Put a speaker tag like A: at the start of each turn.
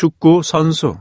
A: 축구 선수.